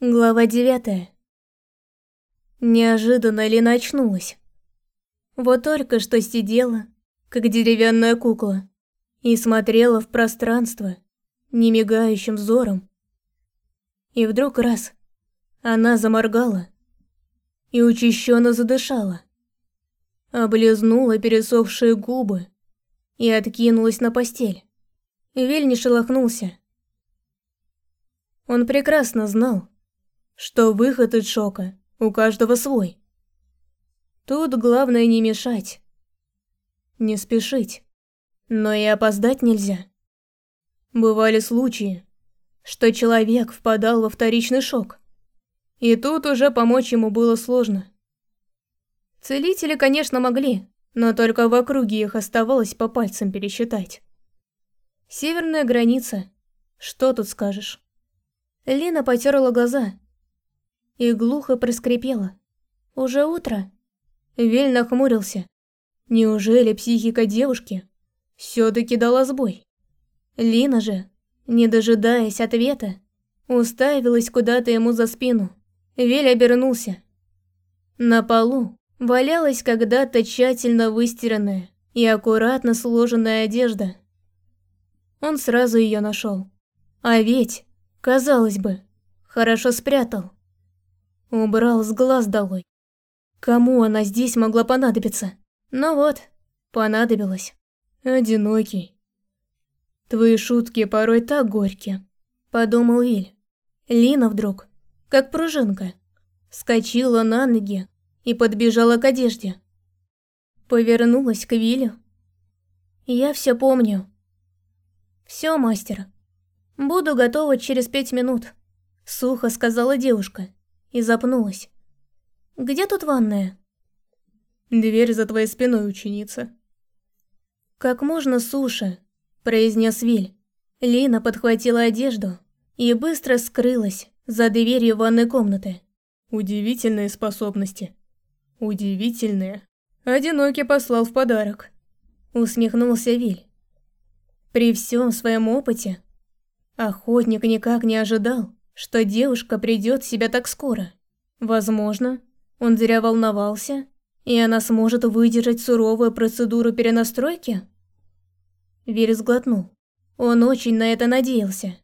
Глава девятая. Неожиданно Лина очнулась. Вот только что сидела, как деревянная кукла, и смотрела в пространство немигающим взором. И вдруг раз она заморгала и учащенно задышала, облизнула пересохшие губы и откинулась на постель. Вель не шелохнулся. Он прекрасно знал, что выход из шока у каждого свой. Тут главное не мешать, не спешить, но и опоздать нельзя. Бывали случаи, что человек впадал во вторичный шок, и тут уже помочь ему было сложно. Целители, конечно, могли, но только в округе их оставалось по пальцам пересчитать. Северная граница, что тут скажешь? Лина потерла глаза и глухо проскрипела. «Уже утро?» Вель нахмурился. Неужели психика девушки все-таки дала сбой? Лина же, не дожидаясь ответа, уставилась куда-то ему за спину. Вель обернулся. На полу валялась когда-то тщательно выстиранная и аккуратно сложенная одежда. Он сразу ее нашел. А ведь, казалось бы, хорошо спрятал. Убрал с глаз долой. Кому она здесь могла понадобиться? Ну вот, понадобилась. Одинокий. Твои шутки порой так горькие, подумал Виль. Лина вдруг, как пружинка, скочила на ноги и подбежала к одежде. Повернулась к Вилю. Я все помню. Все, мастер. Буду готова через пять минут, сухо сказала девушка и запнулась. «Где тут ванная?» «Дверь за твоей спиной, ученица». «Как можно суше», – произнес Виль. Лина подхватила одежду и быстро скрылась за дверью ванной комнаты. «Удивительные способности. Удивительные. Одинокий послал в подарок», – усмехнулся Виль. При всем своем опыте охотник никак не ожидал, что девушка придет в себя так скоро. Возможно, он зря волновался, и она сможет выдержать суровую процедуру перенастройки? Виль сглотнул. Он очень на это надеялся.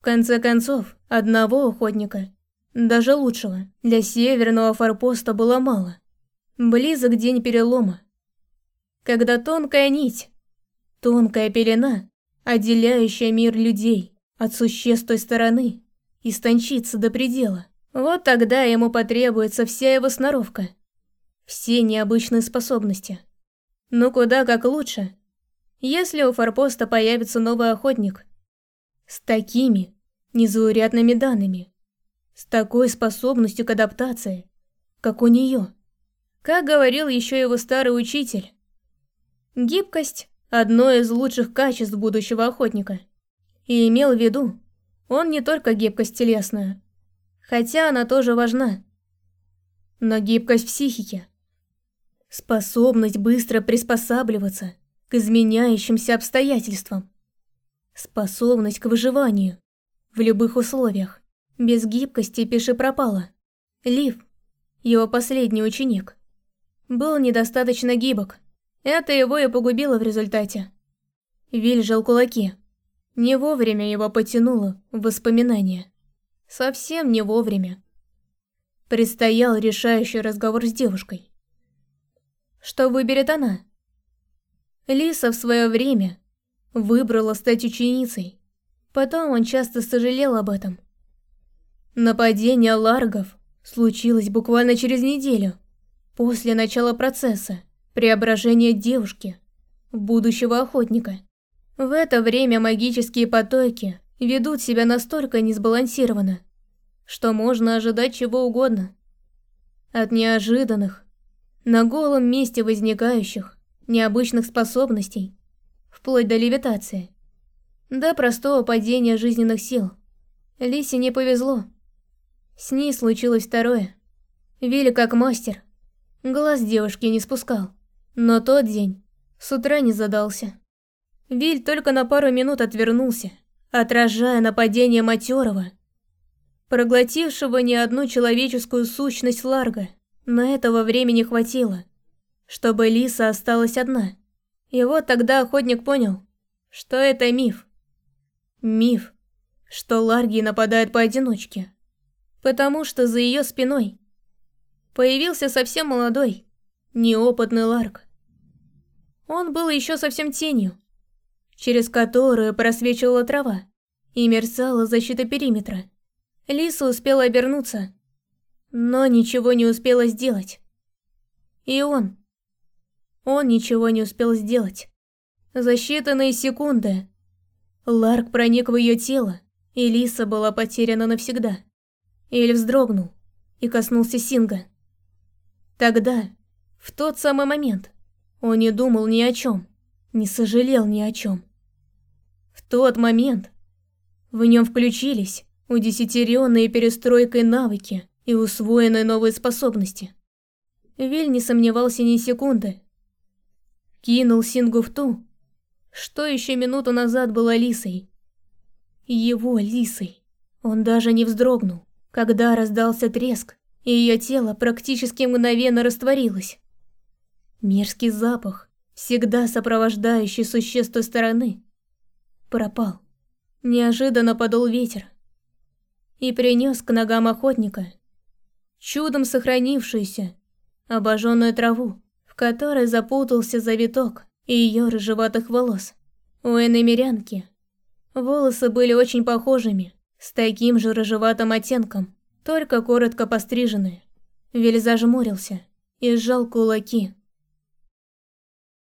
В конце концов, одного охотника, даже лучшего, для северного форпоста было мало. Близок день перелома. Когда тонкая нить, тонкая пелена, отделяющая мир людей от существ той стороны, истончиться до предела. Вот тогда ему потребуется вся его сноровка. Все необычные способности. Ну куда как лучше, если у форпоста появится новый охотник. С такими незаурядными данными. С такой способностью к адаптации, как у нее. Как говорил еще его старый учитель. Гибкость – одно из лучших качеств будущего охотника. И имел в виду, он не только гибкость телесная, хотя она тоже важна, но гибкость психики. Способность быстро приспосабливаться к изменяющимся обстоятельствам. Способность к выживанию в любых условиях. Без гибкости пиши пропало. Лив, его последний ученик, был недостаточно гибок. Это его и погубило в результате. Виль жал кулаки. Не вовремя его потянуло в воспоминания. Совсем не вовремя. Предстоял решающий разговор с девушкой. Что выберет она? Лиса в свое время выбрала стать ученицей. Потом он часто сожалел об этом. Нападение ларгов случилось буквально через неделю после начала процесса преображения девушки в будущего охотника. В это время магические потоки ведут себя настолько несбалансированно, что можно ожидать чего угодно. От неожиданных, на голом месте возникающих, необычных способностей, вплоть до левитации, до простого падения жизненных сил. Лисе не повезло. С ней случилось второе. Вилли как мастер, глаз девушки не спускал, но тот день с утра не задался. Виль только на пару минут отвернулся, отражая нападение матерого, проглотившего не одну человеческую сущность Ларга. Но этого времени хватило, чтобы Лиса осталась одна. И вот тогда охотник понял, что это миф. Миф, что Ларги нападают поодиночке. Потому что за ее спиной появился совсем молодой, неопытный Ларг. Он был еще совсем тенью, через которую просвечивала трава и мерцала защита периметра. Лиса успела обернуться, но ничего не успела сделать. И он... Он ничего не успел сделать. За считанные секунды Ларк проник в ее тело, и Лиса была потеряна навсегда. Эль вздрогнул и коснулся Синга. Тогда, в тот самый момент, он не думал ни о чем, не сожалел ни о чем. В тот момент в нем включились удесятеренные перестройкой навыки и усвоенные новые способности. Виль не сомневался ни секунды. Кинул Сингу в ту, что еще минуту назад была Лисой. Его Лисой. Он даже не вздрогнул, когда раздался треск, и ее тело практически мгновенно растворилось. Мерзкий запах, всегда сопровождающий существо стороны, пропал. Неожиданно подул ветер и принес к ногам охотника чудом сохранившуюся обожженную траву, в которой запутался завиток ее рыжеватых волос. У иномерянки волосы были очень похожими, с таким же рыжеватым оттенком, только коротко постриженные. Вель зажмурился и сжал кулаки,